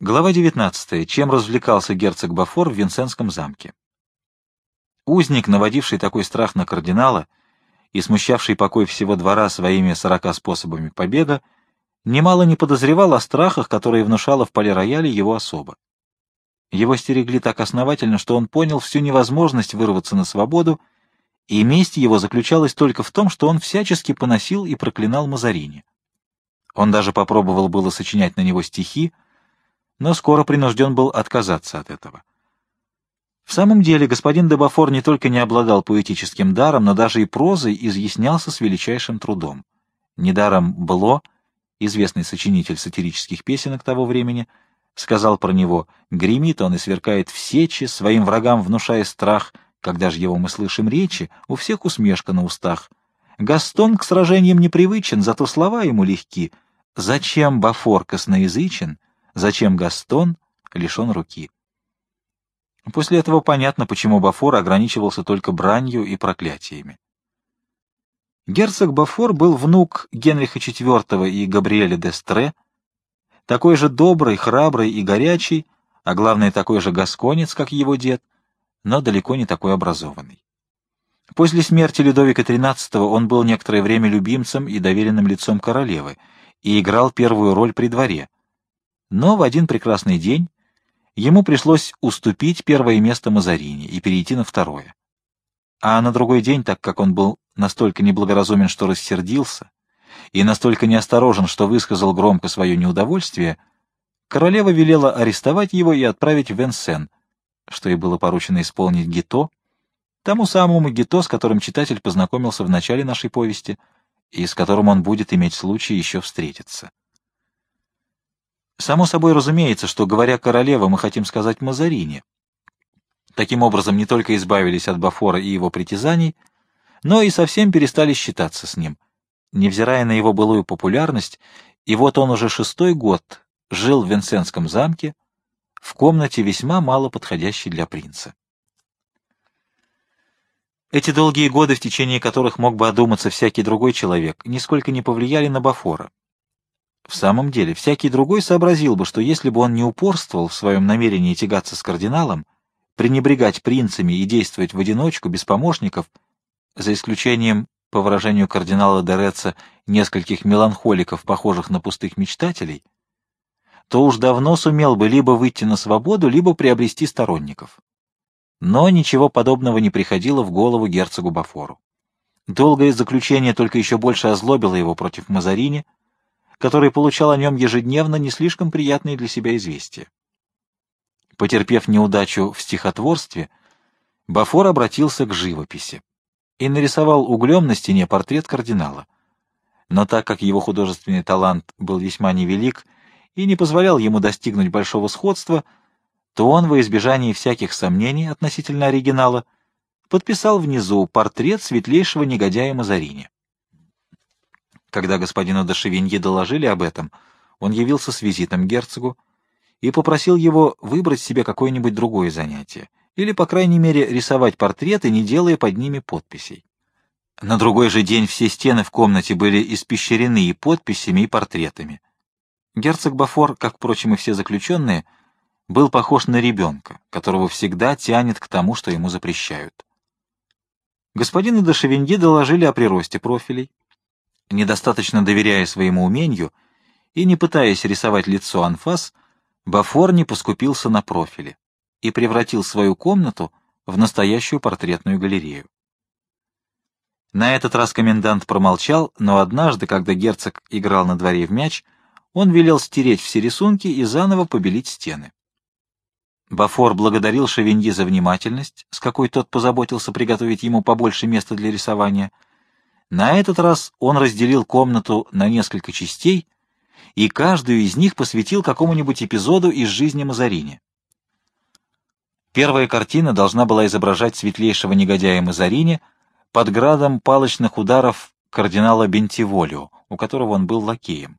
Глава 19. Чем развлекался герцог Бафор в Винсентском замке? Узник, наводивший такой страх на кардинала и смущавший покой всего двора своими сорока способами побега, немало не подозревал о страхах, которые внушала в полирояле его особа. Его стерегли так основательно, что он понял всю невозможность вырваться на свободу, и месть его заключалась только в том, что он всячески поносил и проклинал Мазарини. Он даже попробовал было сочинять на него стихи, но скоро принужден был отказаться от этого. В самом деле господин Дебафор не только не обладал поэтическим даром, но даже и прозой изъяснялся с величайшим трудом. Недаром Бло, известный сочинитель сатирических песенок того времени, сказал про него «Гремит он и сверкает в сечи, своим врагам внушая страх, когда же его мы слышим речи, у всех усмешка на устах. Гастон к сражениям непривычен, зато слова ему легки. Зачем Бафор косноязычен?» Зачем Гастон лишен руки? После этого понятно, почему Бафор ограничивался только бранью и проклятиями. Герцог Бафор был внук Генриха IV и Габриэля d'Естре, такой же добрый, храбрый и горячий, а главное, такой же гасконец, как его дед, но далеко не такой образованный. После смерти Людовика XIII он был некоторое время любимцем и доверенным лицом королевы и играл первую роль при дворе — но в один прекрасный день ему пришлось уступить первое место Мазарини и перейти на второе. А на другой день, так как он был настолько неблагоразумен, что рассердился, и настолько неосторожен, что высказал громко свое неудовольствие, королева велела арестовать его и отправить в Венсен, что и было поручено исполнить Гито, тому самому Гито, с которым читатель познакомился в начале нашей повести, и с которым он будет иметь случай еще встретиться. Само собой разумеется, что, говоря королева, мы хотим сказать Мазарини. Таким образом, не только избавились от Бафора и его притязаний, но и совсем перестали считаться с ним. Невзирая на его былую популярность, и вот он уже шестой год жил в Венсенском замке, в комнате весьма мало подходящей для принца. Эти долгие годы, в течение которых мог бы одуматься всякий другой человек, нисколько не повлияли на Бафора. В самом деле, всякий другой сообразил бы, что если бы он не упорствовал в своем намерении тягаться с кардиналом, пренебрегать принцами и действовать в одиночку, без помощников, за исключением, по выражению кардинала Дереца, нескольких меланхоликов, похожих на пустых мечтателей, то уж давно сумел бы либо выйти на свободу, либо приобрести сторонников. Но ничего подобного не приходило в голову герцогу Бафору. Долгое заключение только еще больше озлобило его против Мазарини — который получал о нем ежедневно не слишком приятные для себя известия. Потерпев неудачу в стихотворстве, Бафор обратился к живописи и нарисовал углем на стене портрет кардинала. Но так как его художественный талант был весьма невелик и не позволял ему достигнуть большого сходства, то он, во избежании всяких сомнений относительно оригинала, подписал внизу портрет светлейшего негодяя Мазарини. Когда господину де Шевиньи доложили об этом, он явился с визитом герцогу и попросил его выбрать себе какое-нибудь другое занятие, или, по крайней мере, рисовать портреты, не делая под ними подписей. На другой же день все стены в комнате были испещрены и подписями, и портретами. Герцог Бафор, как, впрочем, и все заключенные, был похож на ребенка, которого всегда тянет к тому, что ему запрещают. Господину де Шевиньи доложили о приросте профилей, Недостаточно доверяя своему умению и не пытаясь рисовать лицо анфас, Бафор не поскупился на профиле и превратил свою комнату в настоящую портретную галерею. На этот раз комендант промолчал, но однажды, когда герцог играл на дворе в мяч, он велел стереть все рисунки и заново побелить стены. Бафор благодарил Шевиньи за внимательность, с какой тот позаботился приготовить ему побольше места для рисования — на этот раз он разделил комнату на несколько частей, и каждую из них посвятил какому-нибудь эпизоду из жизни Мазарини. Первая картина должна была изображать светлейшего негодяя Мазарини под градом палочных ударов кардинала Бентиволио, у которого он был лакеем.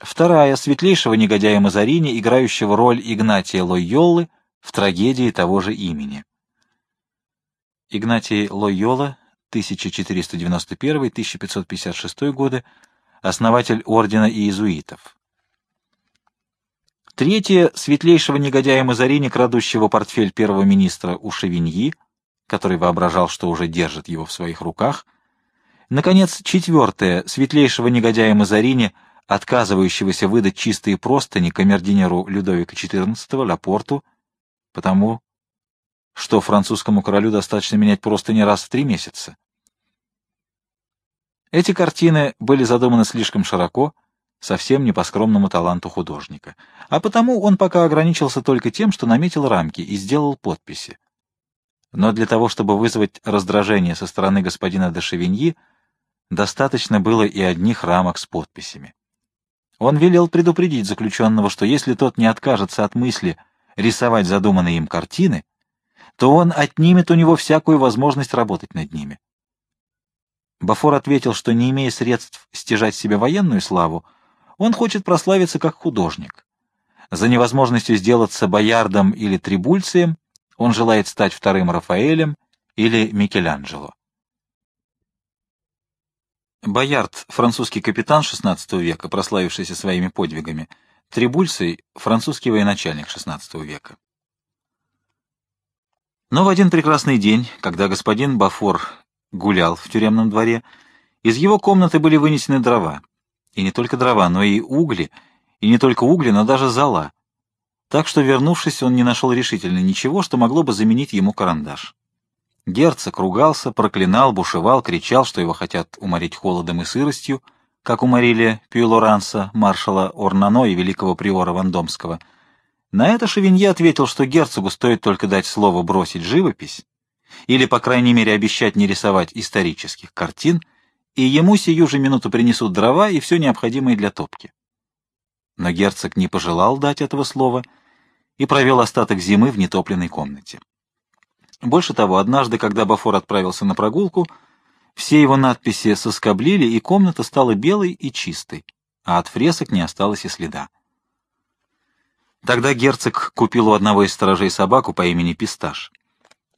Вторая — светлейшего негодяя Мазарини, играющего роль Игнатия Лойоллы в трагедии того же имени. Игнатий Лойола 1491-1556 годы, основатель ордена иезуитов. Третье — светлейшего негодяя Мазарини, крадущего портфель первого министра у Шевиньи, который воображал, что уже держит его в своих руках. Наконец, четвертое — светлейшего негодяя Мазарини, отказывающегося выдать чистые простыни камердинеру Людовика XIV Лапорту, потому что французскому королю достаточно менять простыни раз в три месяца. Эти картины были задуманы слишком широко, совсем не по скромному таланту художника, а потому он пока ограничился только тем, что наметил рамки и сделал подписи. Но для того, чтобы вызвать раздражение со стороны господина де Шевиньи, достаточно было и одних рамок с подписями. Он велел предупредить заключенного, что если тот не откажется от мысли рисовать задуманные им картины, то он отнимет у него всякую возможность работать над ними. Бафор ответил, что, не имея средств стяжать себе военную славу, он хочет прославиться как художник. За невозможностью сделаться боярдом или трибульцием он желает стать вторым Рафаэлем или Микеланджело. Боярд — французский капитан XVI века, прославившийся своими подвигами. Трибульций — французский военачальник XVI века. Но в один прекрасный день, когда господин Бафор гулял в тюремном дворе, из его комнаты были вынесены дрова. И не только дрова, но и угли, и не только угли, но даже зола. Так что, вернувшись, он не нашел решительно ничего, что могло бы заменить ему карандаш. Герцог ругался, проклинал, бушевал, кричал, что его хотят уморить холодом и сыростью, как уморили Пью-Лоранса, маршала Орнано и великого приора Вандомского. На это Шевинье ответил, что герцогу стоит только дать слово бросить живопись, или, по крайней мере, обещать не рисовать исторических картин, и ему сию же минуту принесут дрова и все необходимое для топки. Но герцог не пожелал дать этого слова и провел остаток зимы в нетопленной комнате. Больше того, однажды, когда Бафор отправился на прогулку, все его надписи соскоблили, и комната стала белой и чистой, а от фресок не осталось и следа. Тогда герцог купил у одного из сторожей собаку по имени Писташ.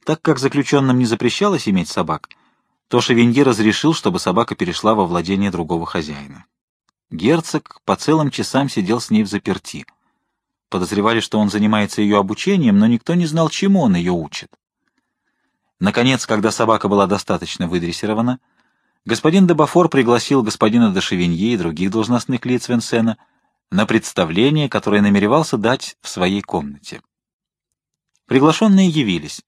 Так как заключенным не запрещалось иметь собак, то Шевинье разрешил, чтобы собака перешла во владение другого хозяина. Герцог по целым часам сидел с ней в заперти. Подозревали, что он занимается ее обучением, но никто не знал, чему он ее учит. Наконец, когда собака была достаточно выдрессирована, господин Дебафор пригласил господина де Шевинье и других должностных лиц Венсена на представление, которое намеревался дать в своей комнате. Приглашенные явились.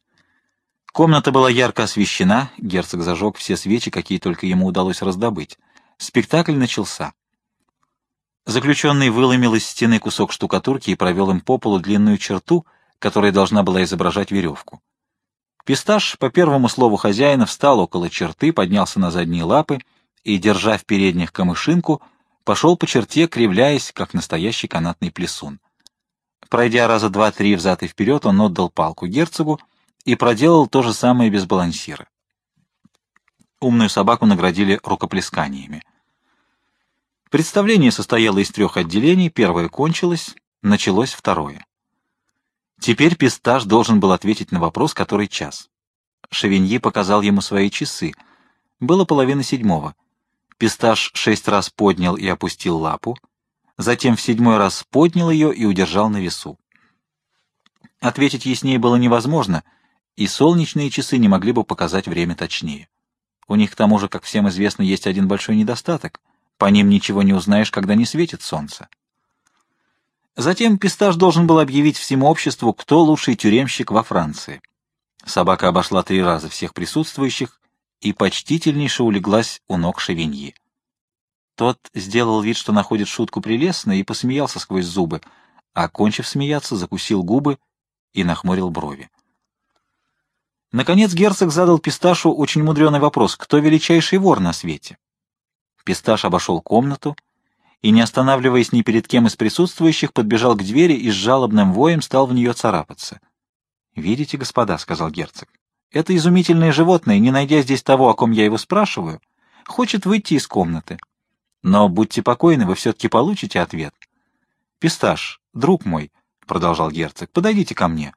Комната была ярко освещена, герцог зажег все свечи, какие только ему удалось раздобыть. Спектакль начался. Заключенный выломил из стены кусок штукатурки и провел им по полу длинную черту, которая должна была изображать веревку. Писташ, по первому слову хозяина, встал около черты, поднялся на задние лапы и, держа в передних камышинку, пошел по черте, кривляясь, как настоящий канатный плесун. Пройдя раза два-три взад и вперед, он отдал палку герцогу, и проделал то же самое без балансира. Умную собаку наградили рукоплесканиями. Представление состояло из трех отделений, первое кончилось, началось второе. Теперь Пистаж должен был ответить на вопрос, который час. Шевиньи показал ему свои часы. Было половина седьмого. Пистаж шесть раз поднял и опустил лапу, затем в седьмой раз поднял ее и удержал на весу. Ответить яснее было невозможно — и солнечные часы не могли бы показать время точнее. У них, к тому же, как всем известно, есть один большой недостаток. По ним ничего не узнаешь, когда не светит солнце. Затем Пистаж должен был объявить всему обществу, кто лучший тюремщик во Франции. Собака обошла три раза всех присутствующих и почтительнейше улеглась у ног Шевиньи. Тот сделал вид, что находит шутку прелестной, и посмеялся сквозь зубы, а, кончив смеяться, закусил губы и нахмурил брови. Наконец герцог задал Писташу очень мудреный вопрос, кто величайший вор на свете? Писташ обошел комнату и, не останавливаясь ни перед кем из присутствующих, подбежал к двери и с жалобным воем стал в нее царапаться. «Видите, господа», — сказал герцог, — «это изумительное животное, не найдя здесь того, о ком я его спрашиваю, хочет выйти из комнаты. Но будьте покойны, вы все-таки получите ответ». «Писташ, друг мой», — продолжал герцог, — «подойдите ко мне».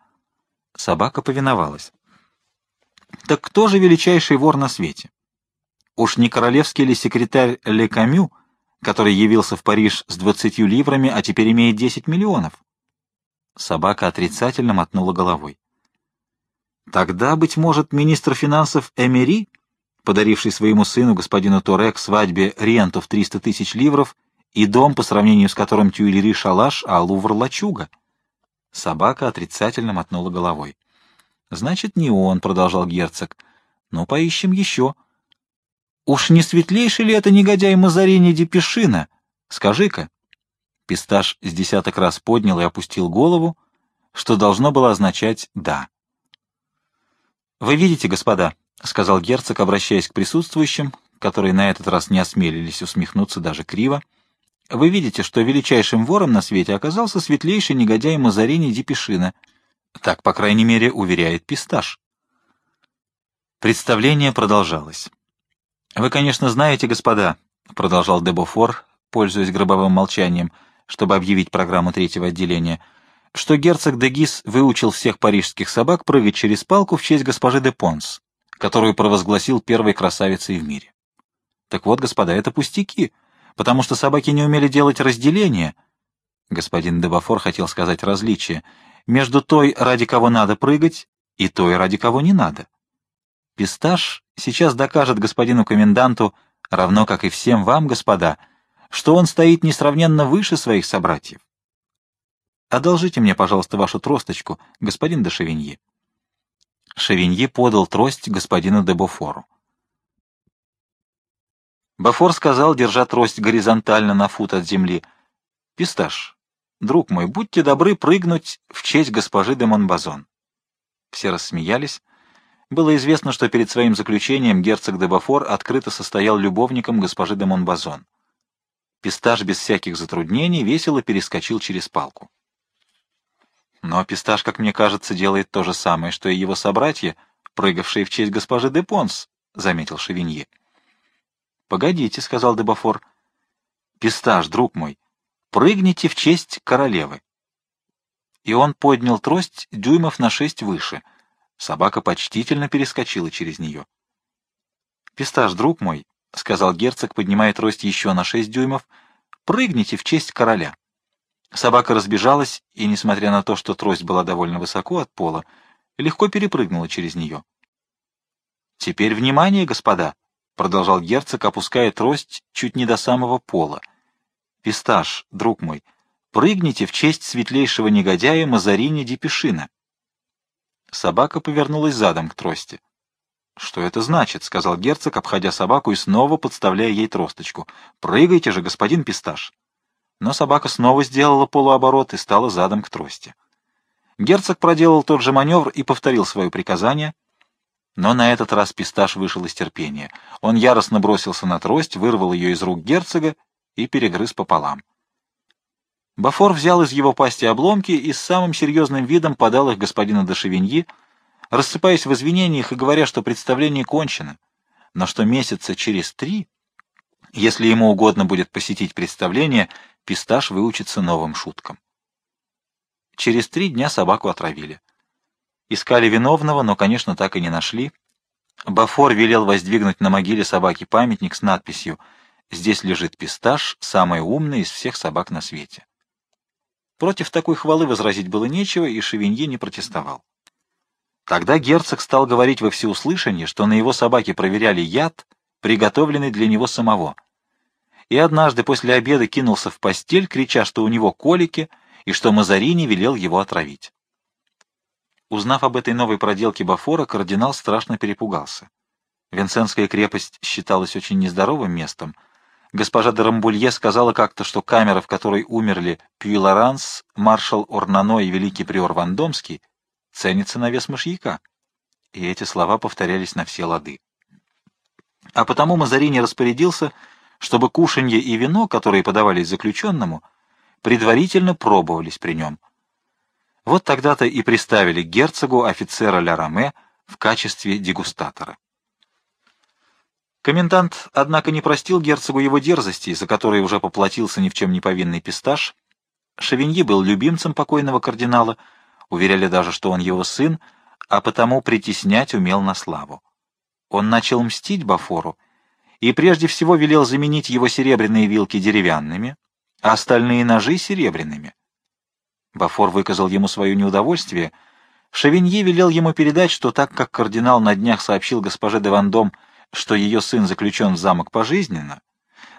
Собака повиновалась. Так кто же величайший вор на свете? Уж не королевский ли секретарь Ле Камю, который явился в Париж с двадцатью ливрами, а теперь имеет десять миллионов? Собака отрицательно мотнула головой. Тогда, быть может, министр финансов Эмери, подаривший своему сыну, господину Торе, к свадьбе ренту в 300 тысяч ливров и дом, по сравнению с которым Тюильри — шалаш, а Лувр — лачуга. Собака отрицательно мотнула головой. «Значит, не он», — продолжал герцог. «Ну, поищем еще». «Уж не светлейший ли это негодяй Мазарини Депешина? Скажи-ка». Писташ с десяток раз поднял и опустил голову, что должно было означать «да». «Вы видите, господа», — сказал герцог, обращаясь к присутствующим, которые на этот раз не осмелились усмехнуться даже криво, — «вы видите, что величайшим вором на свете оказался светлейший негодяй Мазарини Депешина. Так, по крайней мере, уверяет Писташ». Представление продолжалось. «Вы, конечно, знаете, господа», — продолжал Дебофор, пользуясь гробовым молчанием, чтобы объявить программу третьего отделения — что герцог де Гис выучил всех парижских собак прыгать через палку в честь госпожи де Понс, которую провозгласил первой красавицей в мире. Так вот, господа, это пустяки, потому что собаки не умели делать разделение. Господин Дебафор хотел сказать различие между той, ради кого надо прыгать, и той, ради кого не надо. Писташ сейчас докажет господину коменданту, равно как и всем вам, господа, что он стоит несравненно выше своих собратьев. Одолжите мне, пожалуйста, вашу тросточку, господин де Шевиньи. Шевиньи подал трость господину де Бофору. Бофор сказал, держа трость горизонтально на фут от земли, «Писташ, друг мой, будьте добры прыгнуть в честь госпожи де Монбазон». Все рассмеялись. Было известно, что перед своим заключением герцог де Бофор открыто состоял любовником госпожи де Монбазон. Писташ без всяких затруднений весело перескочил через палку. Но Пистаж, как мне кажется, делает то же самое, что и его собратья, прыгавшие в честь госпожи де Понс, — заметил Шевинье. — Погодите, — сказал Дебафор. — Пистаж, друг мой, прыгните в честь королевы. И он поднял трость дюймов на шесть выше. Собака почтительно перескочила через нее. — Пистаж, друг мой, — сказал герцог, поднимая трость еще на шесть дюймов, — прыгните в честь короля. Собака разбежалась и, несмотря на то, что трость была довольно высоко от пола, легко перепрыгнула через нее. «Теперь внимание, господа!» — продолжал герцог, опуская трость чуть не до самого пола. «Писташ, друг мой, прыгните в честь светлейшего негодяя Мазарини Депешина». Собака повернулась задом к трости. «Что это значит?» — сказал герцог, обходя собаку и снова подставляя ей тросточку. «Прыгайте же, господин Писташ!» но собака снова сделала полуоборот и стала задом к трости. Герцог проделал тот же маневр и повторил свое приказание, но на этот раз писташ вышел из терпения. Он яростно бросился на трость, вырвал ее из рук герцога и перегрыз пополам. Бафор взял из его пасти обломки и с самым серьезным видом подал их господину де Шевиньи, рассыпаясь в извинениях и говоря, что представление кончено, но что месяца через три, если ему угодно будет посетить представление, Писташ выучится новым шуткам. Через три дня собаку отравили. Искали виновного, но, конечно, так и не нашли. Бафор велел воздвигнуть на могиле собаки памятник с надписью «Здесь лежит Писташ, самый умный из всех собак на свете». Против такой хвалы возразить было нечего, и Шевиньи не протестовал. Тогда герцог стал говорить во всеуслышание, что на его собаке проверяли яд, приготовленный для него самого — и однажды после обеда кинулся в постель, крича, что у него колики и что Мазарини велел его отравить. Узнав об этой новой проделке Бафора, кардинал страшно перепугался. Венценская крепость считалась очень нездоровым местом. Госпожа де Рамбулье сказала как-то, что камера, в которой умерли Пьюлоранс, маршал Орнано и великий приор Вандомский, ценится на вес мышьяка. И эти слова повторялись на все лады. А потому Мазарини распорядился, чтобы кушанье и вино, которые подавались заключенному, предварительно пробовались при нем. Вот тогда-то и приставили герцогу офицера Ля Раме в качестве дегустатора. Комендант, однако, не простил герцогу его дерзости, за которые уже поплатился ни в чем не повинный пистаж. Шевиньи был любимцем покойного кардинала, уверяли даже, что он его сын, а потому притеснять умел на славу. Он начал мстить Бафору, и прежде всего велел заменить его серебряные вилки деревянными, а остальные ножи — серебряными. Бафор выказал ему свое неудовольствие. Шавиньи велел ему передать, что так как кардинал на днях сообщил госпоже де Вандом, что ее сын заключен в замок пожизненно,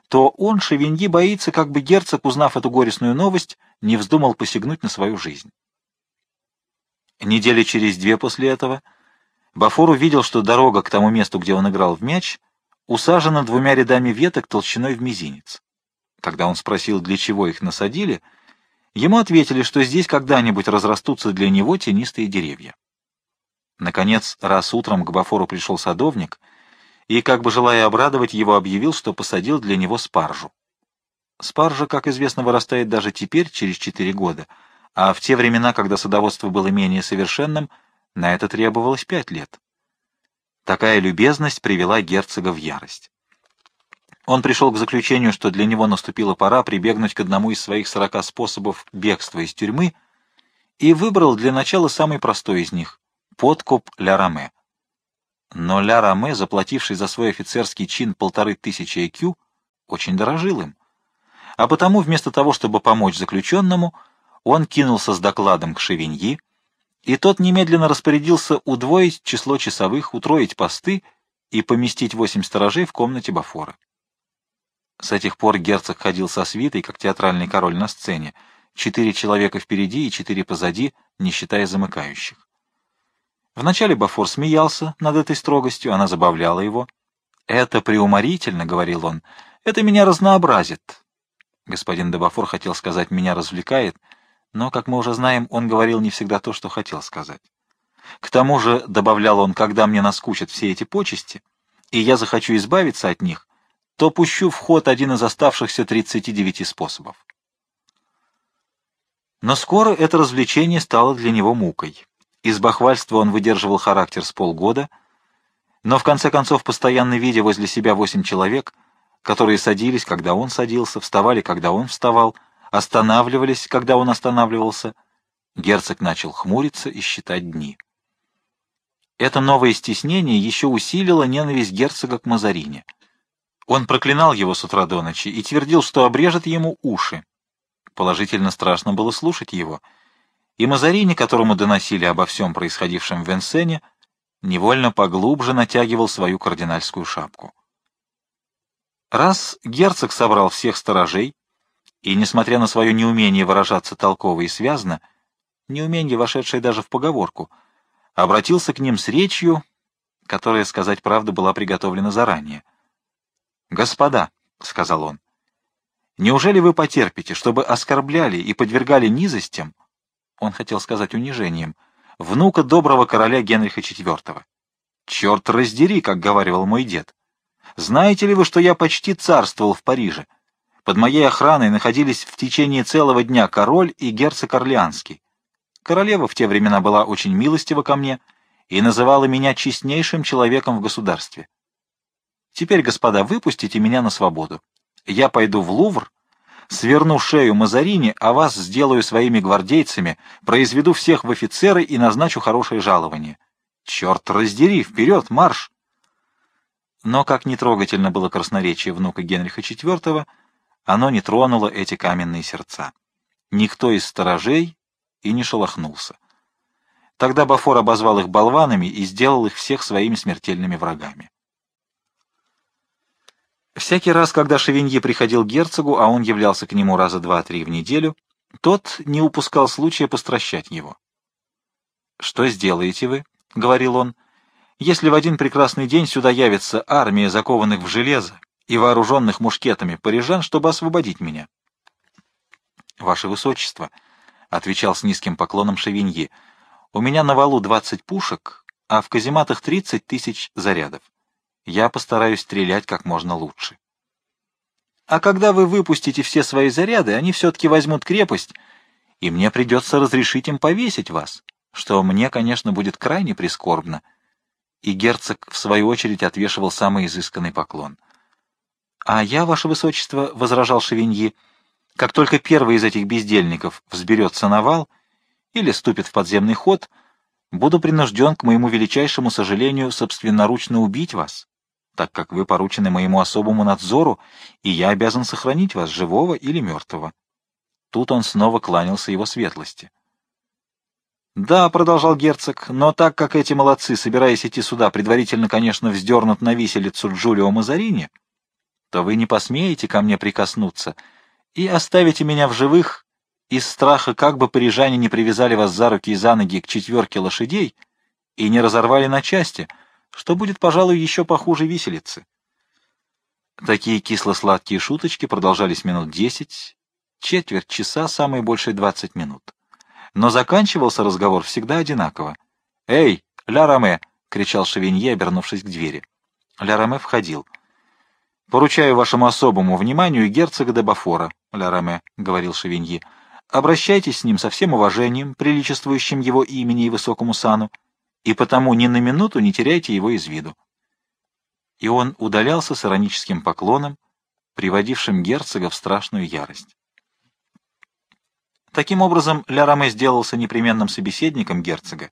то он, Шавиньи, боится, как бы герцог, узнав эту горестную новость, не вздумал посягнуть на свою жизнь. Недели через две после этого Бафор увидел, что дорога к тому месту, где он играл в мяч, усажена двумя рядами веток толщиной в мизинец. Когда он спросил, для чего их насадили, ему ответили, что здесь когда-нибудь разрастутся для него тенистые деревья. Наконец, раз утром к Бафору пришел садовник и, как бы желая обрадовать его, объявил, что посадил для него спаржу. Спаржа, как известно, вырастает даже теперь, через четыре года, а в те времена, когда садоводство было менее совершенным, на это требовалось пять лет. Такая любезность привела герцога в ярость. Он пришел к заключению, что для него наступила пора прибегнуть к одному из своих сорока способов бегства из тюрьмы, и выбрал для начала самый простой из них — подкуп Ля Раме. Но Ля Раме, заплативший за свой офицерский чин полторы тысячи ЭКЮ, очень дорожил им. А потому, вместо того, чтобы помочь заключенному, он кинулся с докладом к Шевиньи, и тот немедленно распорядился удвоить число часовых, утроить посты и поместить восемь сторожей в комнате Бафора. С этих пор герцог ходил со свитой, как театральный король на сцене, четыре человека впереди и четыре позади, не считая замыкающих. Вначале Бафор смеялся над этой строгостью, она забавляла его. «Это преуморительно», — говорил он, — «это меня разнообразит». Господин де Бафор хотел сказать «меня развлекает», — но, как мы уже знаем, он говорил не всегда то, что хотел сказать. К тому же, добавлял он, когда мне наскучат все эти почести, и я захочу избавиться от них, то пущу в ход один из оставшихся 39 способов. Но скоро это развлечение стало для него мукой. Из бахвальства он выдерживал характер с полгода, но в конце концов, постоянно видя возле себя восемь человек, которые садились, когда он садился, вставали, когда он вставал, останавливались, когда он останавливался. Герцог начал хмуриться и считать дни. Это новое стеснение еще усилило ненависть герцога к Мазарине. Он проклинал его с утра до ночи и твердил, что обрежет ему уши. Положительно страшно было слушать его. И Мазарини, которому доносили обо всем происходившем в Венсене, невольно поглубже натягивал свою кардинальскую шапку. Раз герцог собрал всех сторожей, и, несмотря на свое неумение выражаться толково и связно, неумение, вошедшее даже в поговорку, обратился к ним с речью, которая, сказать правду, была приготовлена заранее. «Господа», — сказал он, — «неужели вы потерпите, чтобы оскорбляли и подвергали низостям, он хотел сказать унижением, внука доброго короля Генриха IV? Черт раздери, как говаривал мой дед. Знаете ли вы, что я почти царствовал в Париже?» Под моей охраной находились в течение целого дня король и герцог Орлеанский. Королева в те времена была очень милостива ко мне и называла меня честнейшим человеком в государстве. Теперь, господа, выпустите меня на свободу. Я пойду в Лувр, сверну шею Мазарини, а вас сделаю своими гвардейцами, произведу всех в офицеры и назначу хорошее жалование. Черт раздери, вперед, марш! Но как нетрогательно было красноречие внука Генриха IV, оно не тронуло эти каменные сердца. Никто из сторожей и не шелохнулся. Тогда Бафор обозвал их болванами и сделал их всех своими смертельными врагами. Всякий раз, когда Шевинье приходил к герцогу, а он являлся к нему раза два-три в неделю, тот не упускал случая постращать его. «Что сделаете вы?» — говорил он. «Если в один прекрасный день сюда явится армия закованных в железо, и вооруженных мушкетами парижан, чтобы освободить меня. — Ваше Высочество, — отвечал с низким поклоном Шевиньи, — у меня на валу двадцать пушек, а в казематах тридцать тысяч зарядов. Я постараюсь стрелять как можно лучше. А когда вы выпустите все свои заряды, они все-таки возьмут крепость, и мне придется разрешить им повесить вас, что мне, конечно, будет крайне прискорбно. И герцог, в свою очередь, отвешивал самый изысканный поклон —— А я, ваше высочество, — возражал Шевиньи, — как только первый из этих бездельников взберется на вал или ступит в подземный ход, буду принужден, к моему величайшему сожалению, собственноручно убить вас, так как вы поручены моему особому надзору, и я обязан сохранить вас, живого или мертвого. Тут он снова кланялся его светлости. «Да», — продолжал герцог, — «но так как эти молодцы, собираясь идти сюда, предварительно, конечно, вздернут на виселицу Джулио Мазарини, то вы не посмеете ко мне прикоснуться и оставите меня в живых из страха, как бы парижане не привязали вас за руки и за ноги к четверке лошадей и не разорвали на части, что будет, пожалуй, еще похуже виселицы». Такие кисло-сладкие шуточки продолжались минут десять, четверть часа, самые большие двадцать минут. Но заканчивался разговор всегда одинаково. «Эй, Ля Раме!» — кричал Шевинье, обернувшись к двери. Ля Раме входил. «Поручаю вашему особому вниманию герцога де Бафора, Ля Раме», — говорил Шевинье. «Обращайтесь с ним со всем уважением, приличествующим его имени и высокому сану, и потому ни на минуту не теряйте его из виду». И он удалялся с ироническим поклоном, приводившим герцога в страшную ярость. Таким образом, Ля Раме сделался непременным собеседником герцога,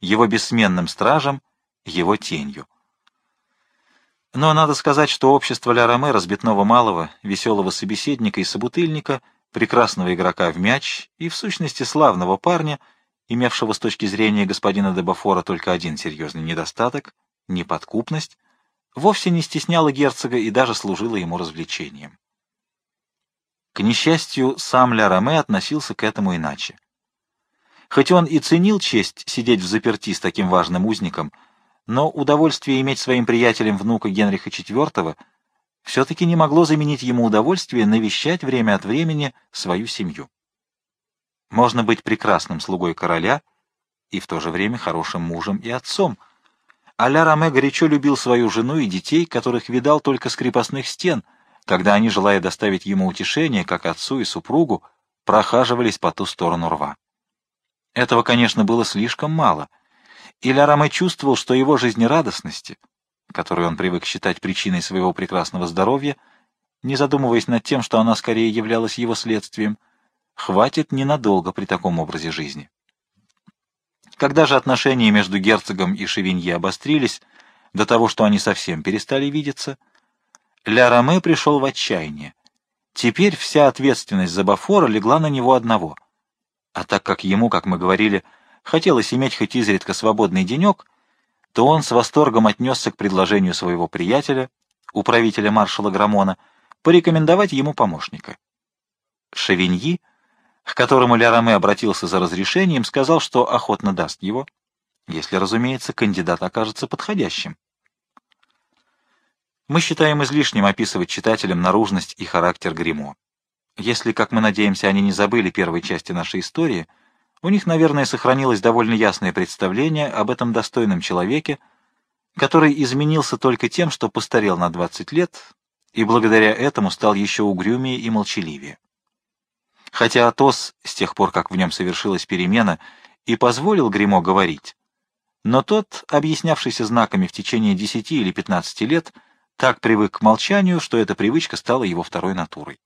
его бессменным стражем, его тенью. Но надо сказать, что общество Ля Раме, разбитного малого, веселого собеседника и собутыльника, прекрасного игрока в мяч и, в сущности, славного парня, имевшего с точки зрения господина Дебафора только один серьезный недостаток — неподкупность, вовсе не стесняло герцога и даже служило ему развлечением. К несчастью, сам Ля Роме относился к этому иначе. Хоть он и ценил честь сидеть в заперти с таким важным узником, но удовольствие иметь своим приятелем внука Генриха IV все-таки не могло заменить ему удовольствие навещать время от времени свою семью. Можно быть прекрасным слугой короля и в то же время хорошим мужем и отцом. А Ля Роме горячо любил свою жену и детей, которых видал только с крепостных стен — когда они, желая доставить ему утешение, как отцу и супругу, прохаживались по ту сторону рва. Этого, конечно, было слишком мало, и Ляраме чувствовал, что его жизнерадостности, которую он привык считать причиной своего прекрасного здоровья, не задумываясь над тем, что она скорее являлась его следствием, хватит ненадолго при таком образе жизни. Когда же отношения между герцогом и Шевинье обострились до того, что они совсем перестали видеться, Ля Роме пришел в отчаяние. Теперь вся ответственность за Бафора легла на него одного. А так как ему, как мы говорили, хотелось иметь хоть изредка свободный денек, то он с восторгом отнесся к предложению своего приятеля, управителя маршала Грамона, порекомендовать ему помощника. Шевиньи, к которому Ля Роме обратился за разрешением, сказал, что охотно даст его, если, разумеется, кандидат окажется подходящим. Мы считаем излишним описывать читателям наружность и характер гримо. Если, как мы надеемся, они не забыли первой части нашей истории, у них, наверное, сохранилось довольно ясное представление об этом достойном человеке, который изменился только тем, что постарел на 20 лет и благодаря этому стал еще угрюмее и молчаливее. Хотя Атос, с тех пор, как в нем совершилась перемена, и позволил Гримо говорить, но тот, объяснявшийся знаками в течение 10 или 15 лет, — так привык к молчанию, что эта привычка стала его второй натурой.